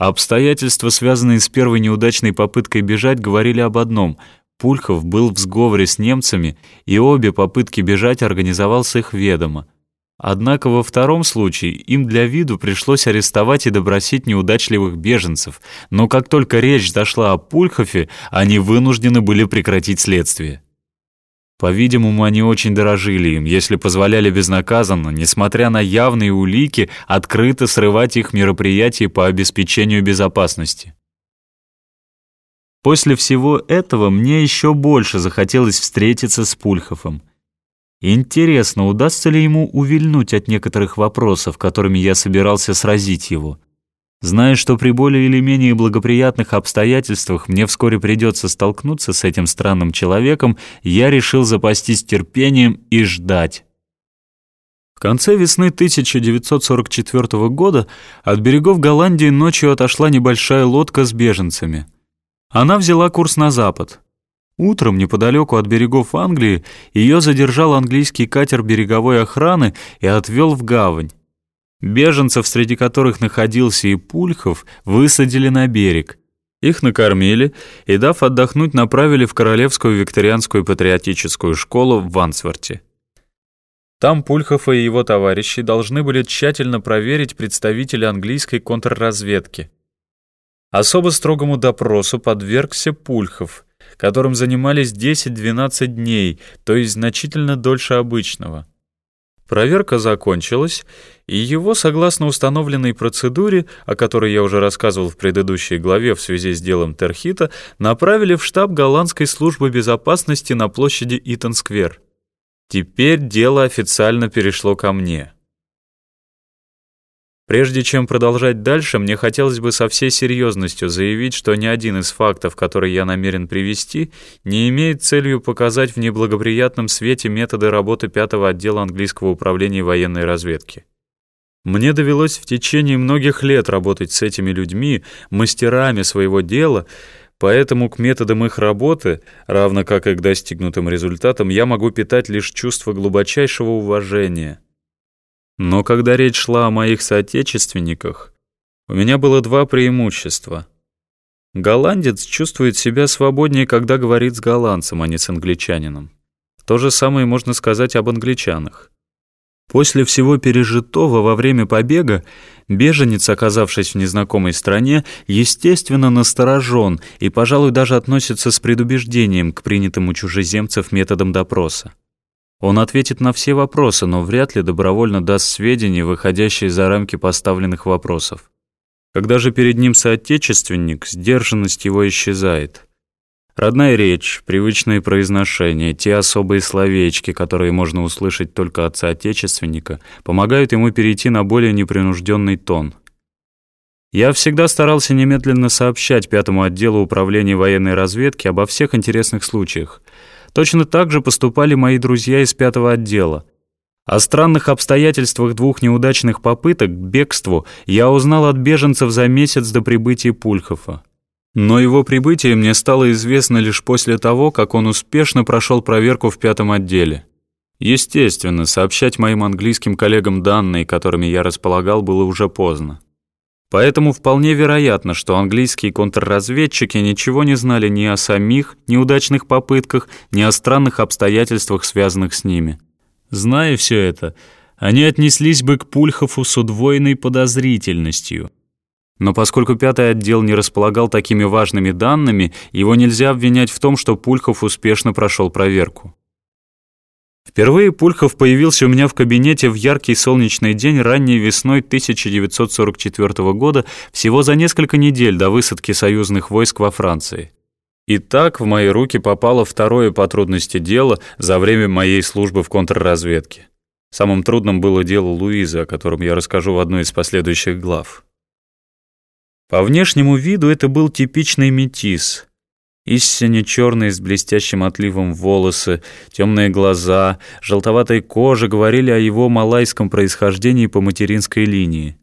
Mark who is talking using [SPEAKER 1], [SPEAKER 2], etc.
[SPEAKER 1] Обстоятельства, связанные с первой неудачной попыткой бежать, говорили об одном — Пульхов был в сговоре с немцами, и обе попытки бежать организовал с их ведома. Однако во втором случае им для виду пришлось арестовать и добросить неудачливых беженцев, но как только речь зашла о Пульхове, они вынуждены были прекратить следствие. По-видимому, они очень дорожили им, если позволяли безнаказанно, несмотря на явные улики, открыто срывать их мероприятия по обеспечению безопасности. После всего этого мне еще больше захотелось встретиться с Пульховым. Интересно, удастся ли ему увильнуть от некоторых вопросов, которыми я собирался сразить его. Зная, что при более или менее благоприятных обстоятельствах мне вскоре придется столкнуться с этим странным человеком, я решил запастись терпением и ждать. В конце весны 1944 года от берегов Голландии ночью отошла небольшая лодка с беженцами. Она взяла курс на запад. Утром неподалеку от берегов Англии ее задержал английский катер береговой охраны и отвел в гавань. Беженцев, среди которых находился и Пульхов, высадили на берег. Их накормили и, дав отдохнуть, направили в Королевскую викторианскую патриотическую школу в Вансворте. Там Пульхов и его товарищи должны были тщательно проверить представителя английской контрразведки. Особо строгому допросу подвергся Пульхов, которым занимались 10-12 дней, то есть значительно дольше обычного. Проверка закончилась, и его, согласно установленной процедуре, о которой я уже рассказывал в предыдущей главе в связи с делом Терхита, направили в штаб голландской службы безопасности на площади Итон-сквер. Теперь дело официально перешло ко мне. Прежде чем продолжать дальше, мне хотелось бы со всей серьезностью заявить, что ни один из фактов, которые я намерен привести, не имеет целью показать в неблагоприятном свете методы работы пятого отдела английского управления военной разведки. Мне довелось в течение многих лет работать с этими людьми, мастерами своего дела, поэтому к методам их работы, равно как и к достигнутым результатам, я могу питать лишь чувство глубочайшего уважения — но когда речь шла о моих соотечественниках, у меня было два преимущества. Голландец чувствует себя свободнее, когда говорит с голландцем, а не с англичанином. То же самое можно сказать об англичанах. После всего пережитого во время побега, беженец, оказавшись в незнакомой стране, естественно насторожен и, пожалуй, даже относится с предубеждением к принятым у чужеземцев методам допроса. Он ответит на все вопросы, но вряд ли добровольно даст сведения, выходящие за рамки поставленных вопросов. Когда же перед ним соотечественник, сдержанность его исчезает. Родная речь, привычные произношения, те особые словечки, которые можно услышать только от соотечественника, помогают ему перейти на более непринужденный тон. Я всегда старался немедленно сообщать пятому отделу управления военной разведки обо всех интересных случаях, Точно так же поступали мои друзья из пятого отдела. О странных обстоятельствах двух неудачных попыток к бегству я узнал от беженцев за месяц до прибытия Пульхова. Но его прибытие мне стало известно лишь после того, как он успешно прошел проверку в пятом отделе. Естественно, сообщать моим английским коллегам данные, которыми я располагал, было уже поздно. Поэтому вполне вероятно, что английские контрразведчики ничего не знали ни о самих неудачных попытках, ни о странных обстоятельствах, связанных с ними. Зная все это, они отнеслись бы к Пульхову с удвоенной подозрительностью. Но поскольку пятый отдел не располагал такими важными данными, его нельзя обвинять в том, что Пульхов успешно прошел проверку. Впервые Пульхов появился у меня в кабинете в яркий солнечный день ранней весной 1944 года, всего за несколько недель до высадки союзных войск во Франции. И так в мои руки попало второе по трудности дело за время моей службы в контрразведке. Самым трудным было дело Луизы, о котором я расскажу в одной из последующих глав. По внешнему виду это был типичный метис — Истине черные с блестящим отливом волосы, темные глаза, желтоватой кожа говорили о его малайском происхождении по материнской линии.